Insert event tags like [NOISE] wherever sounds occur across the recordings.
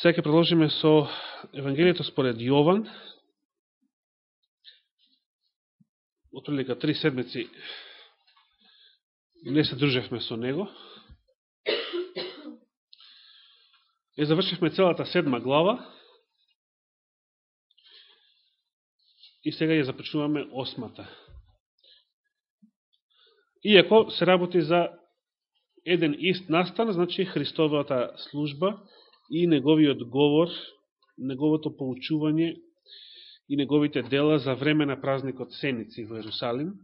Сега ќе продолжиме со Евангелието според Јован. Отприлика три седмици не се дружевме со него. Е завршивме целата седма глава и сега ја започнуваме осмата. Иако се работи за еден ист настан, значи Христовата служба и неговиот говор, неговото поучување и неговите дела за време на празникот Сеници во Ерусалим.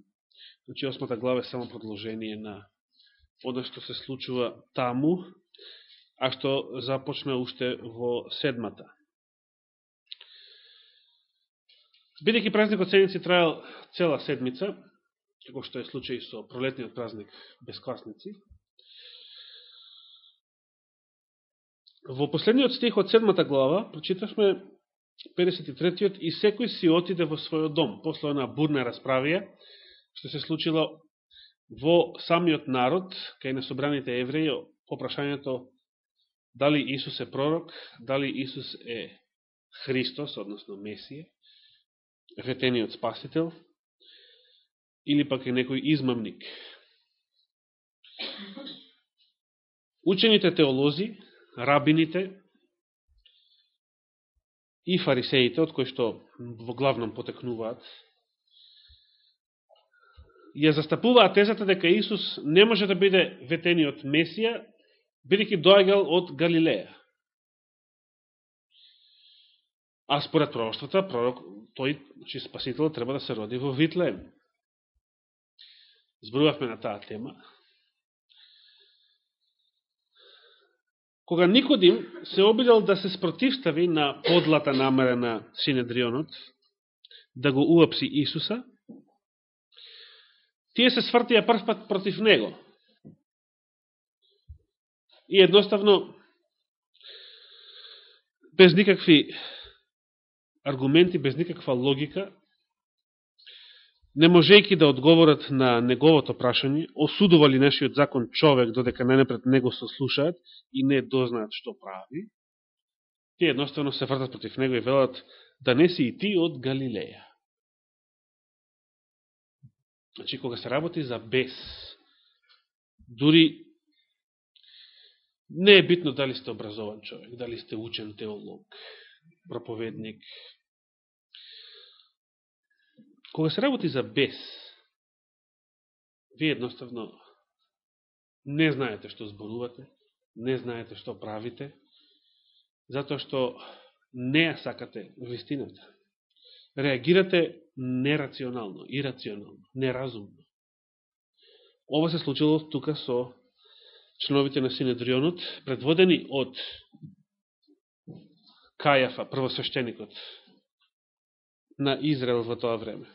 Значи, осмата глава е само продолжение на оно што се случува таму, а што започна уште во седмата. Бидеќи празникот Сеници трајал цела седмица, како што е случај со пролетниот празник Бесквасници, Во последниот стих од седмата глава прочитавме 53-тиот и секој си отиде во својот дом, после на бурна расправија, што се случило во самиот народ, кај несобраните евреи, по прашањето дали Исус е пророк, дали Исус е Христос, односно Месија, ветениот спасител, или пак е некој измамник. Учените теолози рабините и фарисеите, од кои што во главном потекнуваат, ја застапуваат тезата дека Исус не може да биде ветениот Месија, бидеќи доаѓал од Галилеја. А според пророќствата, пророк, тој, значи, че спасител, треба да се роди во Витлеем. Зборувавме на таа тема. Кога Никодим се обидел да се спротивстави на подлата намера на Синедрионот, да го уапси Исуса, тие се свртија прв пат против него. И едноставно, без никакви аргументи, без никаква логика, не можејќи да одговорат на неговото прашање, осудували нашиот закон човек додека најнапред него слушаат и не дознаат што прави, тие едноставно се вртат против него и велат да не си и ти од Галилеја. Значи, кога се работи за бес, дури не е битно дали сте образован човек, дали сте учен теолог, проповедник, Кога се работи за бес, вие едноставно не знаете што зборувате, не знаете што правите, затоа што не ја сакате вистината. Реагирате нерационално, ирационално, неразумно. Ова се случило тука со членовите на Синедрионот, предводени од Кајафа, првосвещеникот на Израел во тоа време.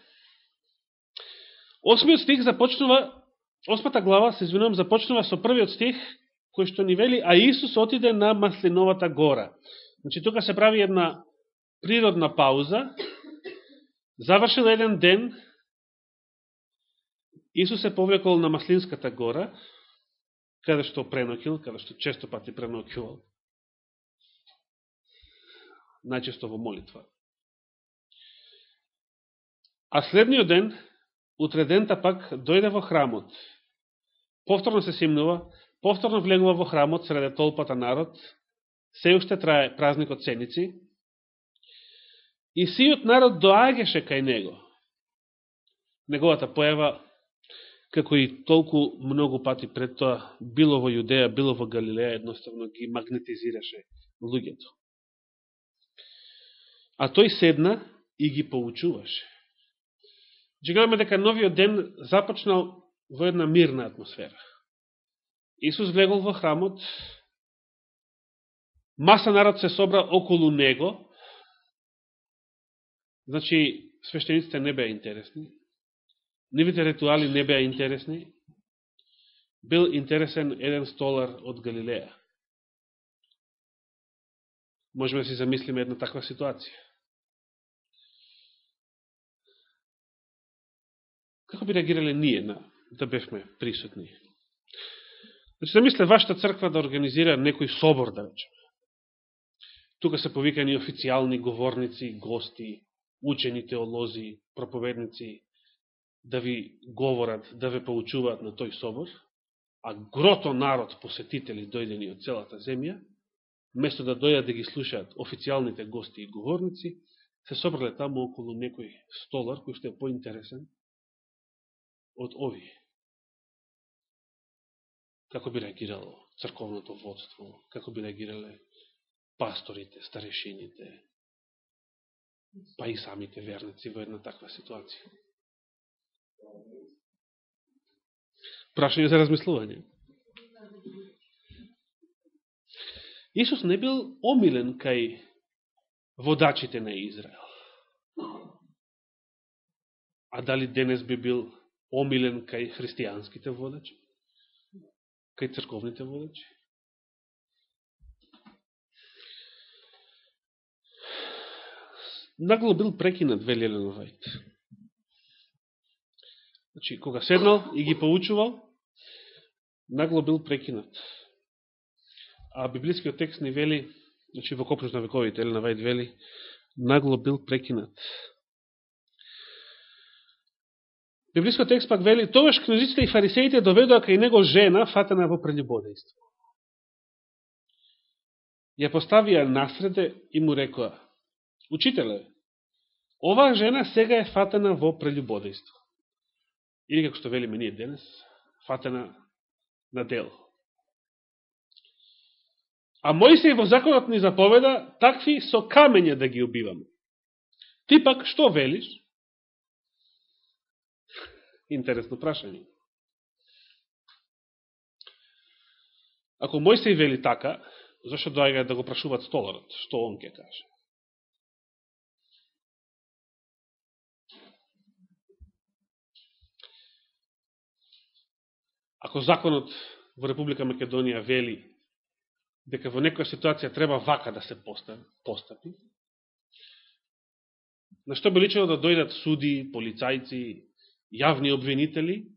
Осмиот стих започнува, осмата глава, се извинувам, започнува со првиот стих, кој што ни вели, а Исус отиде на Маслиновата гора. Значи, тука се прави една природна пауза, завршил еден ден, Исус се повлекол на Маслинската гора, каде што пренокил, каде што често пати пренокил, најчесто во молитва. А следниот ден, утредента пак дојде во храмот. Повторно се симнува, повторно влегува во храмот среде толпата народ, се уште трае празникот Сеници, и сиот народ доаѓаше кај него. Неговата појава, како и толку многу пати пред тоа, било во Јудеја, било во Галилеја, едноставно ги магнетизираше луѓето. А тој седна и ги поучуваше. Чекаваме дека новиот ден започнал во една мирна атмосфера. Исус влегол во храмот, маса народ се собра околу него, значи свештениците не беа интересни, нивите ритуали не беа интересни, бил интересен еден столар од Галилеја. Можеме да си замислиме една таква ситуација. Како би реагирале ние на, да бевме присутни? Значи, да мисле вашата црква да организира некој собор, да речеме. Тука се повикани официјални говорници, гости, учени теолози, проповедници, да ви говорат, да ве поучуваат на тој собор, а грото народ посетители дојдени од целата земја, место да дојдат да ги слушаат официјалните гости и говорници, се собрале таму околу некој столар, кој што е поинтересен од овие. Како би реагирало црковното водство, како би реагирале пасторите, старешините, па и самите верници во една таква ситуација. Прашање за размислување. Исус не бил омилен кај водачите на Израел. А дали денес би бил омилен кај христијанските водачи? Кај црковните водачи? Нагло бил прекинат, Велелен Вајт. Значи, кога седнал и ги поучувал, нагло бил прекинат. А библискиот текст ни вели, значи во Копнуш на вековите, Елена Вајт вели, нагло бил прекинат. Библискиот текст пак вели, тогаш книжиците и фарисеите доведоа кај него жена фатена во прелюбодејство. Ја поставија насреде и му рекоа, Учителе, оваа жена сега е фатена во прелюбодејство. Или како што велиме ние денес, фатена на дело. А Моисеј во законот ни заповеда такви со камења да ги убиваме. Ти пак што велиш? Интересно прашање. Ако Моисеј вели така, зашто доаѓа да го прашуваат столарот? Што он ќе каже? Ако законот во Република Македонија вели дека во некоја ситуација треба вака да се постапи, на што би личено да дојдат суди, полицајци, јавни обвинители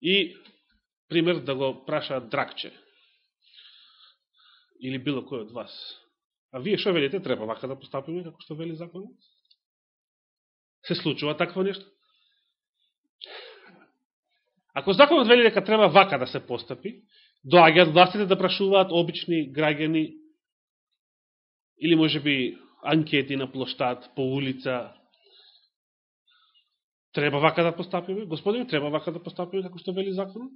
и, пример, да го прашаат дракче или било кој од вас. А вие што велите? Треба вака да постапиме, како што вели законот? Се случува такво нешто? Ако законот вели дека треба вака да се постапи, доаѓаат властите да прашуваат обични граѓани или може би анкети на плоштад, по улица, треба вака да постапиме? Господине, треба вака да постапиме, како што вели законот?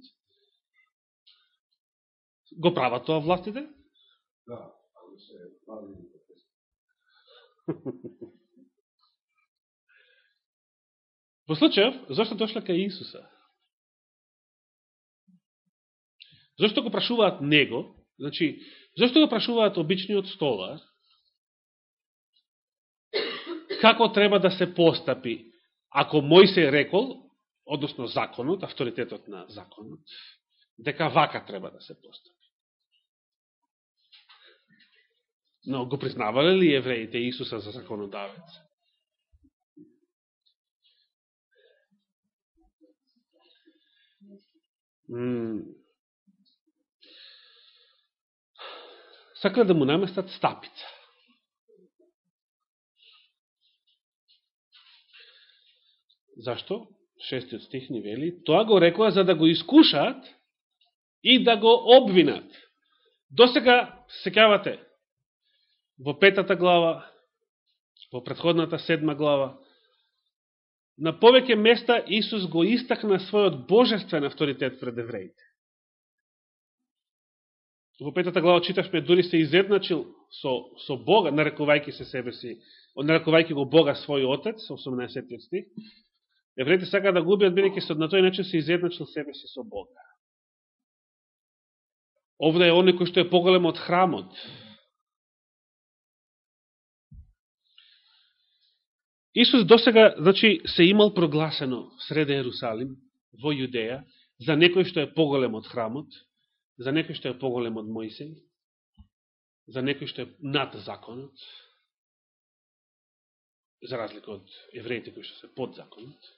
Го прават тоа властите? Да, али се [LAUGHS] Во случајов, зашто дошла кај Исуса? Зошто го прашуваат него? Значи, зашто го прашуваат обичниот столар? Како треба да се постапи? Ако мој се рекол, односно законот, авторитетот на законот, дека вака треба да се постапи. Но го признавале ли евреите Исуса за законодавец? сакале да му наместат стапица. Зашто? Шестиот стих ни вели. Тоа го рекоа за да го искушаат и да го обвинат. До сега, секавате, во петата глава, во предходната седма глава, на повеќе места Исус го истакна својот божествен авторитет пред евреите во петата глава читавме, дури се изедначил со, со Бога, нарекувајќи се себе си, нарекувајќи го Бога свој Отец, 18 стих, евреите сака да губиат, бидеќи се на тој начин се изедначил себе си со Бога. Овде е оне кој што е поголем од храмот. Исус досега, значи, се имал прогласено среде Ерусалим, во Јудеја, за некој што е поголем од храмот, за некој што е поголем од Моисеј, за некој што е над законот, за разлика од евреите кои што се под законот.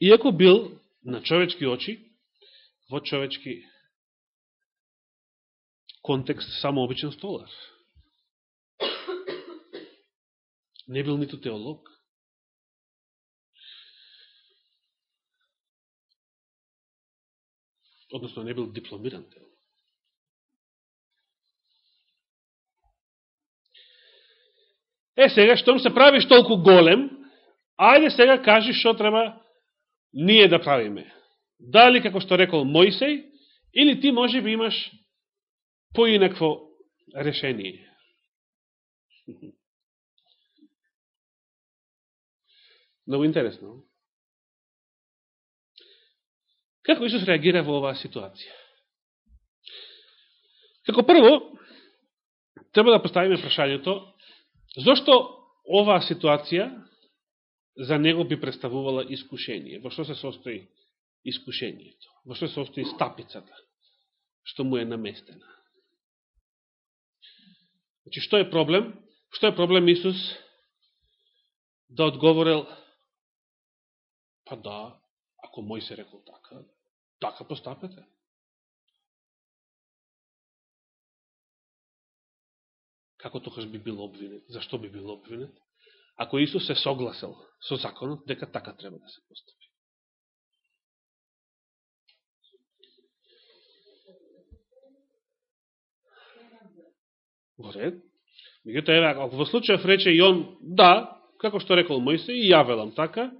Иако бил на човечки очи, во човечки контекст само обичен столар. Не бил ниту теолог. Односно, не бил дипломиран теолог. Е, сега, штом се правиш толку голем, ајде сега кажи што треба ние да правиме. Дали, како што рекол Мојсей, или ти може би имаш поинакво решение. [LAUGHS] Много интересно. Како Исус реагира во оваа ситуација? Како прво, треба да поставиме прашањето, зашто оваа ситуација за него би представувала искушение? Во што се состои искушението? Во што се состои стапицата? Што му е наместена? Значи, што е проблем? Што е проблем Исус да одговорил Па да, ако мој се рекол така, така постапете. Како тогаш би бил обвинет? Зашто би бил обвинет? Ако Исус се согласил со законот, дека така треба да се постапи. Во ред. Меѓуто, еве, ако во случајов рече и он, да, како што рекол Мојсе, и ја велам така,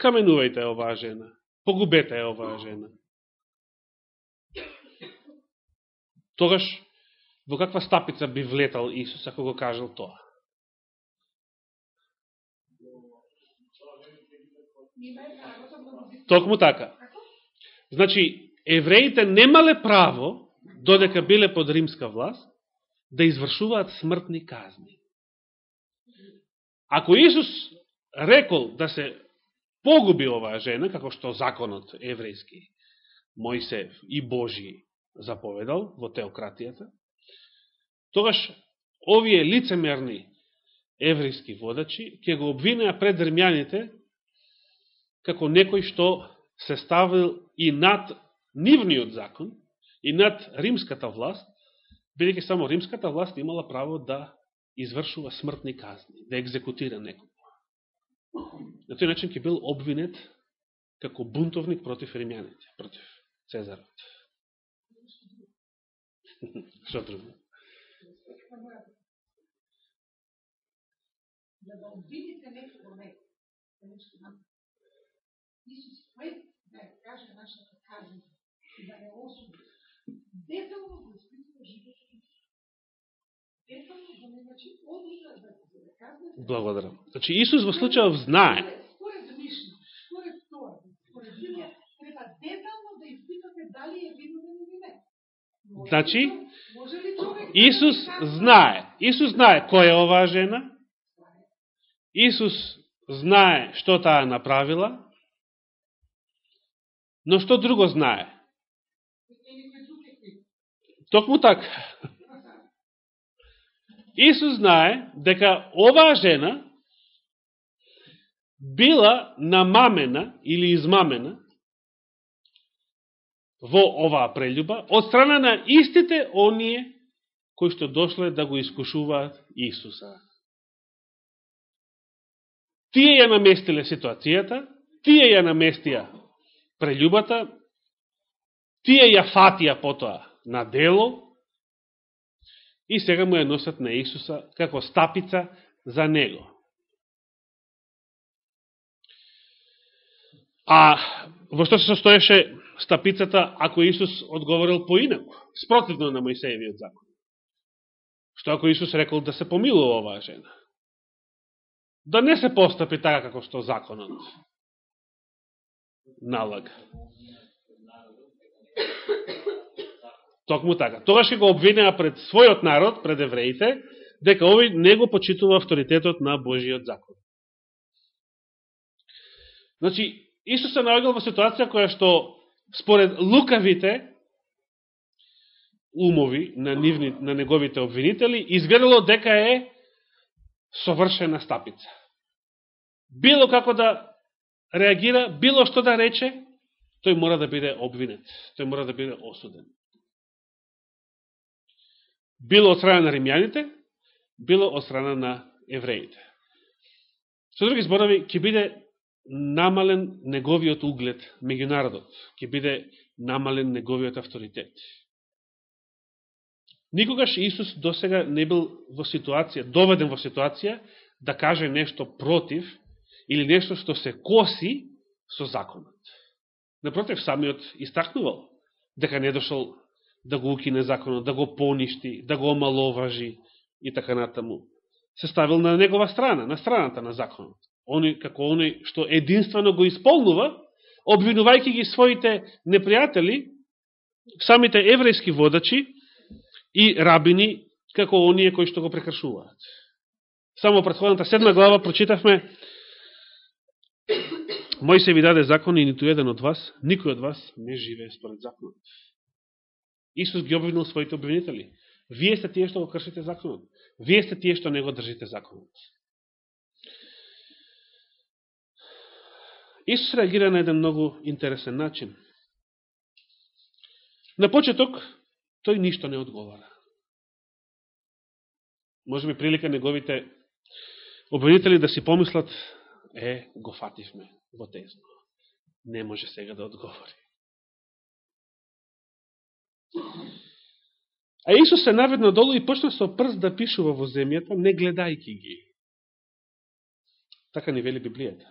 каменувајте оваа жена, погубете оваа жена. Тогаш, во каква стапица би влетал Исус, ако го кажал тоа? Токму така. Значи, евреите немале право, додека биле под римска власт, да извршуваат смртни казни. Ако Исус рекол да се погуби оваа жена, како што законот еврејски, Мојсев и Божи заповедал во теократијата, тогаш овие лицемерни еврејски водачи ќе го обвинеа пред римјаните како некој што се ставил и над нивниот закон, и над римската власт, бидеќи само римската власт имала право да извршува смртни казни, да екзекутира некој. На тој начин ќе бил обвинет како бунтовник против римјаните, против Цезарот. [LAUGHS] Што друго? Да обвините некој. Исус пред да ја каже нашата казна и да ја осуди, детално го испитува животот Благодарам. Значи Исус во случајов знае. Според Мишна, според тоа, според Библија, треба детално да испитате дали е виновен или не. Значи, Исус знае. Исус знае кој е оваа жена. Исус знае што таа направила. Но што друго знае? Токму така. Исус знае дека оваа жена била намамена или измамена во оваа прелюба од страна на истите оние кои што дошле да го искушуваат Исуса. Тие ја наместиле ситуацијата, тие ја наместија прелюбата, тие ја фатија потоа на дело, и сега му ја носат на Исуса како стапица за него. А во што се состоеше стапицата ако Исус одговорил поинако, спротивно на Моисеевиот закон? Што ако Исус рекол да се помилува оваа жена? Да не се постапи така како што законот налага. Токму така. Тогаш ќе го обвинеа пред својот народ, пред евреите, дека овој не го почитува авторитетот на Божиот закон. Значи, Исус се наоѓал во ситуација која што според лукавите умови на, нивни, на неговите обвинители изгледало дека е совршена стапица. Било како да реагира, било што да рече, тој мора да биде обвинет, тој мора да биде осуден. Било од страна на римјаните, било од страна на евреите. Со други зборови, ќе биде намален неговиот углед меѓу народот, ќе биде намален неговиот авторитет. Никогаш Исус досега не бил во ситуација, доведен во ситуација да каже нешто против или нешто што се коси со законот. Напротив, самиот истакнувал дека не дошол да го укине законот, да го поништи, да го омаловажи и така натаму. Се ставил на негова страна, на страната на законот. Они, како оној што единствено го исполнува, обвинувајќи ги своите непријатели, самите еврејски водачи и рабини, како оние кои што го прекршуваат. Само предходната седма глава прочитавме Мој се ви даде закон и ниту еден од вас, никој од вас не живее според законот. Исус ги обвинил своите обвинители. Вие сте тие што го кршите законот. Вие сте тие што не го држите законот. Исус реагира на еден многу интересен начин. На почеток, тој ништо не одговара. Може би прилика неговите обвинители да си помислат, е, го фативме во тезно. Не може сега да одговори. А Исус се наведна долу и почна со прст да пишува во земјата, не гледајки ги. Така ни вели Библијата.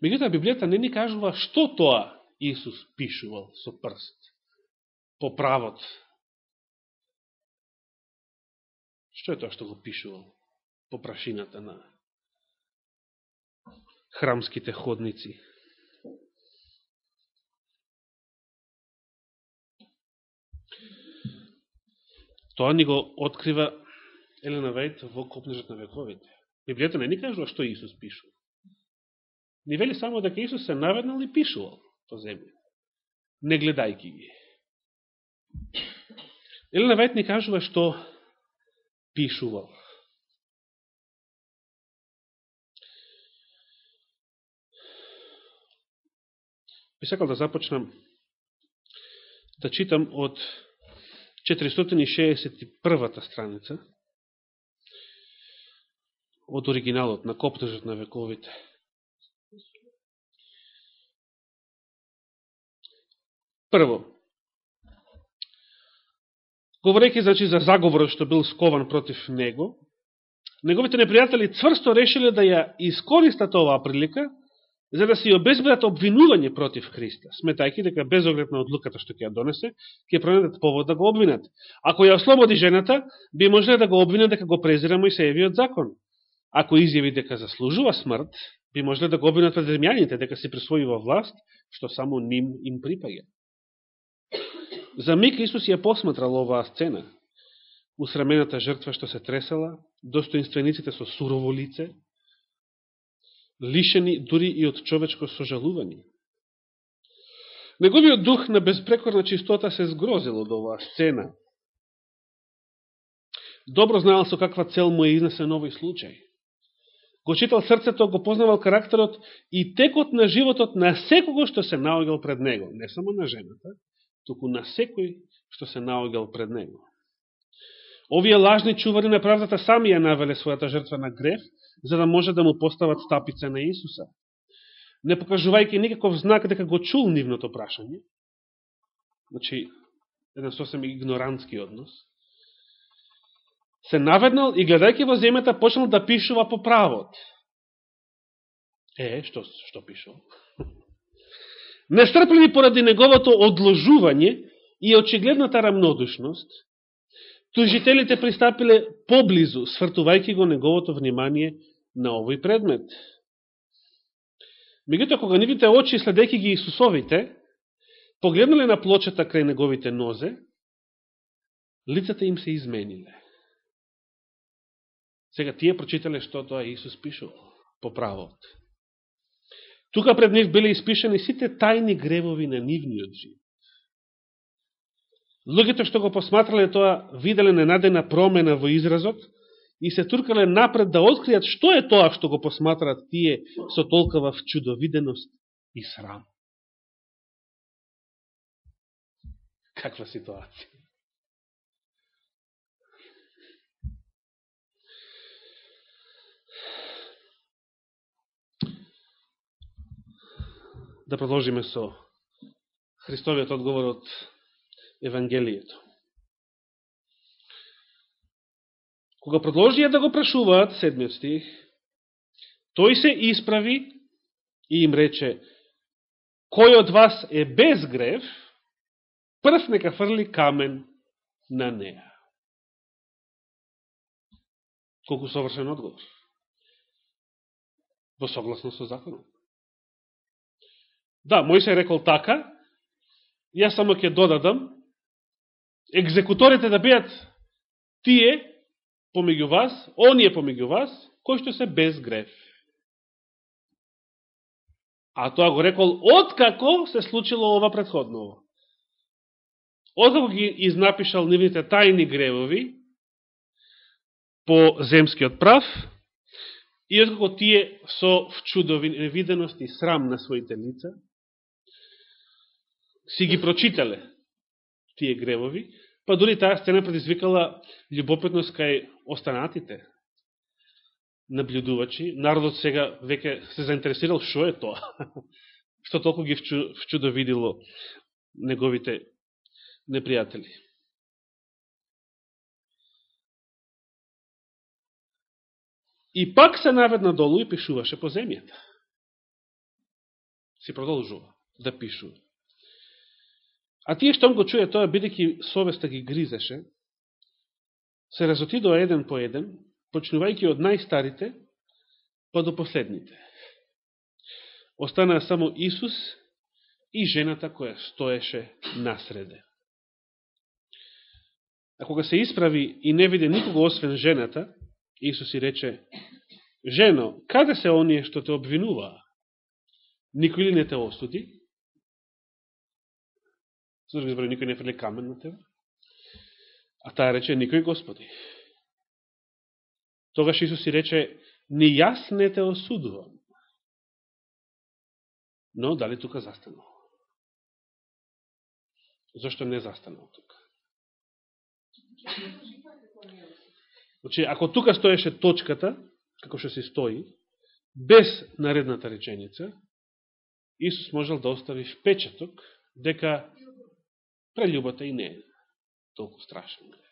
Меѓутоа, Библијата не ни кажува што тоа Исус пишувал со прст. По правот. Што е тоа што го пишувал по прашината на храмските ходници? Тоа ни го открива Елена Вајд во Копнежот на вековите. Библијата не ни кажува што Исус пишува. Ни вели само дека Исус се наведнал и пишувал по земја, не гледајки ги. Елена Вајд ни кажува што пишувал. Би сакал да започнам да читам од 461 страница од оригиналот на Коптежот на вековите. Прво, говорејќи значи за заговорот што бил скован против него, неговите непријатели цврсто решиле да ја искористат оваа прилика за да се обезбедат обвинување против Христа, сметајќи дека без оглед на одлуката што ќе ја донесе, ќе пронедат повод да го обвинат. Ако ја ослободи жената, би можеле да го обвинат дека го презира Мојсеевиот закон. Ако изјави дека заслужува смрт, би можеле да го обвинат пред римјаните дека се присвојува власт, што само ним им припаѓа. За миг Исус ја посматрал оваа сцена. Усрамената жртва што се тресала, достоинствениците со сурово лице, лишени дури и од човечко сожалување. Неговиот дух на безпрекорна чистота се сгрозил од оваа сцена. Добро знаел со каква цел му е изнесен овој случај. Го читал срцето, го познавал карактерот и текот на животот на секого што се наогел пред него. Не само на жената, туку на секој што се наогел пред него. Овие лажни чувари на правдата сами ја навеле својата жртва на греф, за да може да му постават стапица на Исуса. Не покажувајќи никаков знак дека го чул нивното прашање, значи, еден сосем игнорантски однос, се наведнал и гледајќи во земјата почнал да пишува по правот. Е, што, што пишува? [LAUGHS] Нестрплени поради неговото одложување и очигледната рамнодушност, тужителите пристапиле поблизу, свртувајќи го неговото внимание на овој предмет. Мегуто, кога нивите очи, следејќи ги Исусовите, погледнале на плочата крај неговите нозе, лицата им се измениле. Сега тие прочитале што тоа Исус пишува по правот. Тука пред нив биле испишани сите тајни гревови на нивниот живот. Луѓето што го посматрале тоа виделе ненадена промена во изразот и се туркале напред да откријат што е тоа што го посматрат тие со толкова чудовиденост и срам. каква ситуација. Да продолжиме со Христовиот одговор од Евангелието. Кога продолжија да го прашуваат, седмиот стих, тој се исправи и им рече, кој од вас е без грев, прв нека фрли камен на неа. Колку совршен одговор. Во согласно со законот. Да, мој се рекол така, јас само ќе додадам, екзекуторите да бидат тие помеѓу вас, оние помеѓу вас, кои што се без греф. А тоа го рекол откако се случило ова предходно. Откако ги изнапишал нивните тајни гревови по земскиот прав, и откако тие со вчудови невиденост и срам на своите лица, си ги прочитале тие гревови, па дори таа сцена предизвикала љубопитност кај останатите наблюдувачи. Народот сега веќе се заинтересирал шо е тоа, [LAUGHS] што толку ги вчудо видело неговите непријатели. И пак се навед надолу и пишуваше по земјата. Си продолжува да пишува. А тие штом го чуја тоа, бидеќи совеста ги гризеше, се разотидоа еден по еден, почнувајќи од најстарите, па до последните. Останаа само Исус и жената која стоеше насреде. А кога се исправи и не виде никого освен жената, Исус и рече, Жено, каде се оние што те обвинуваа? Никој ли не те осуди? Со други збори, никој не фрли камен на тебе. А таа рече, никој Господи. Тогаш Исус си рече, ни јас не те осудувам. Но дали тука застанал? Зошто не застанал тука? Значи, ако тука стоеше точката, како што се стои, без наредната реченица, Исус можел да остави впечаток дека прелюбата и не е толку страшен греф.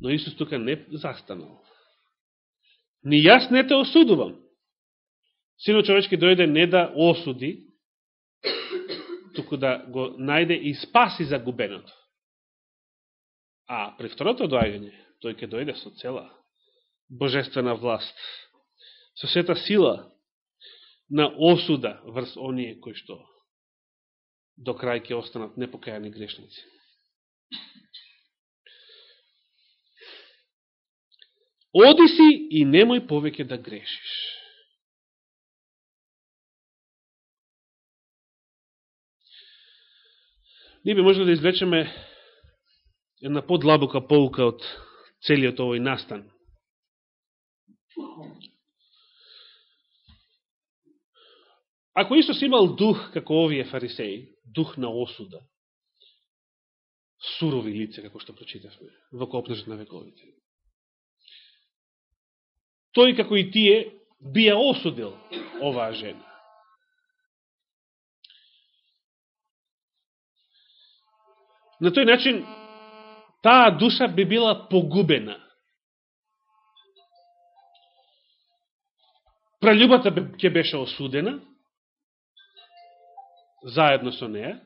Но Исус тука не застанал. Ни јас не те осудувам. Сино човечки дојде не да осуди, туку да го најде и спаси загубеното. А при второто доаѓање, тој ќе дојде со цела божествена власт, со сета сила на осуда врз оние кои што до крај ќе останат непокајани грешници. Оди си и немој повеќе да грешиш. Ние би можели да извлечеме една подлабока полука од целиот овој настан. Ако Исус имал дух како овие фарисеи, дух на осуда, сурови лице, како што прочитавме, во копнежот на вековите, тој како и тие би ја осудил оваа жена. На тој начин, таа душа би била погубена. Прелюбата ќе беше осудена, заедно со неја.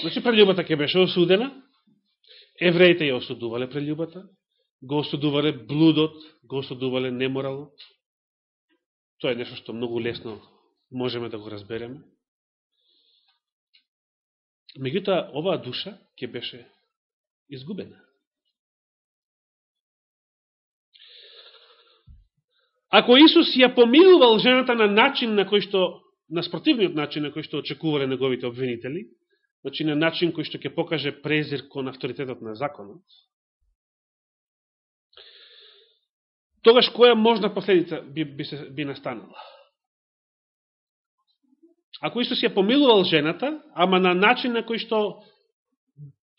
Значи, прелюбата ќе беше осудена, евреите ја осудувале прелюбата, го осудувале блудот, го осудувале неморалот. Тоа е нешто што многу лесно можеме да го разбереме. Меѓутоа, оваа душа ќе беше изгубена. Ако Исус ја помилувал жената на начин на кој што, на спротивниот начин на кој што очекувале неговите обвинители, значи на начин кој што ќе покаже презир кон авторитетот на законот, тогаш која можна последица би, би, се, би настанала? ако Исус ја помилувал жената, ама на начин на кој што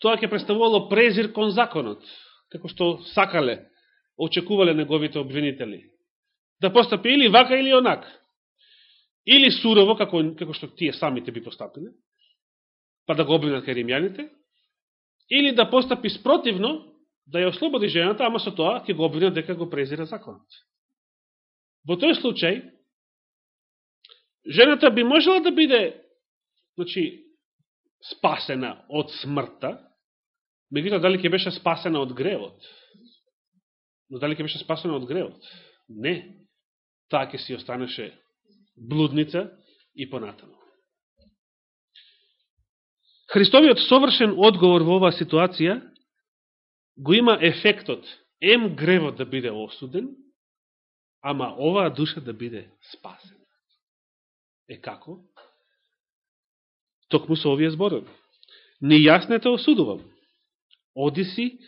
тоа ќе представувало презир кон законот, како што сакале, очекувале неговите обвинители. Да постапи или вака или онак. Или сурово, како, како што тие самите би постапиле, па да го обвинат кај римјаните, или да постапи спротивно, да ја ослободи жената, ама со тоа ќе го обвинат дека го презира законот. Во тој случај, жената би можела да биде значи, спасена од смртта, меѓутоа дали ќе беше спасена од гревот? Но дали ќе беше спасена од гревот? Не. Таа ќе си останеше блудница и понатаму. Христовиот совршен одговор во оваа ситуација го има ефектот ем гревот да биде осуден, ама оваа душа да биде спасена. Е како? Токму со овие зборови. Нејасно те осудувам. Оди си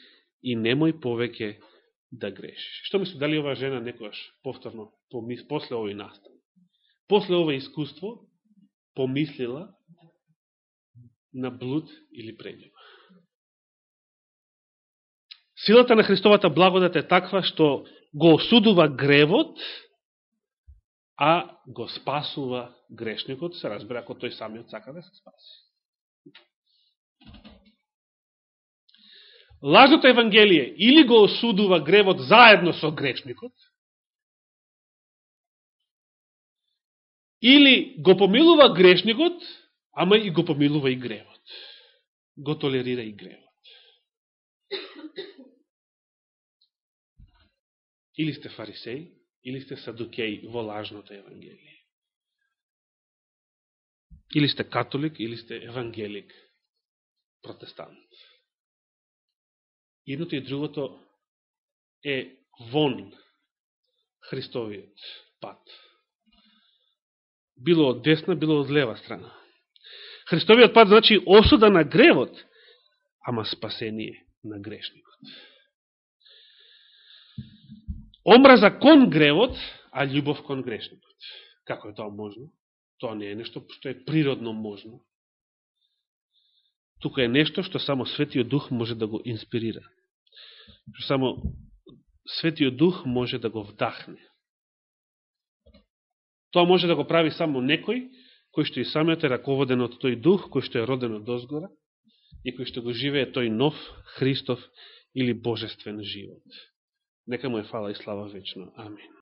и немој повеќе да грешиш. Што мисли, дали оваа жена некојаш повторно, после овој настан, после ова искуство, помислила на блуд или прењава. Силата на Христовата благодат е таква што го осудува гревот, а го спасува грешникот, се разбира ако тој самиот сака да се спаси. Лажното Евангелие или го осудува гревот заедно со грешникот, или го помилува грешникот, ама и го помилува и гревот. Го толерира и гревот. Или сте фарисеи, или сте садукеи во лажното Евангелие. Или сте католик, или сте евангелик, протестант. Едното и другото е вон Христовиот пат. Било од десна, било од лева страна. Христовиот пат значи осуда на гревот, ама спасение на грешникот. Омраза кон гревот, а љубов кон грешникот. Како е тоа можно? Тоа не е нешто што е природно можно. Тука е нешто што само Светиот Дух може да го инспирира. Што само Светиот Дух може да го вдахне. Тоа може да го прави само некој, кој што и самиот е раководен од тој Дух, кој што е роден од озгора и кој што го живее тој нов Христов или Божествен живот. Нека му е фала и слава вечно. Амин.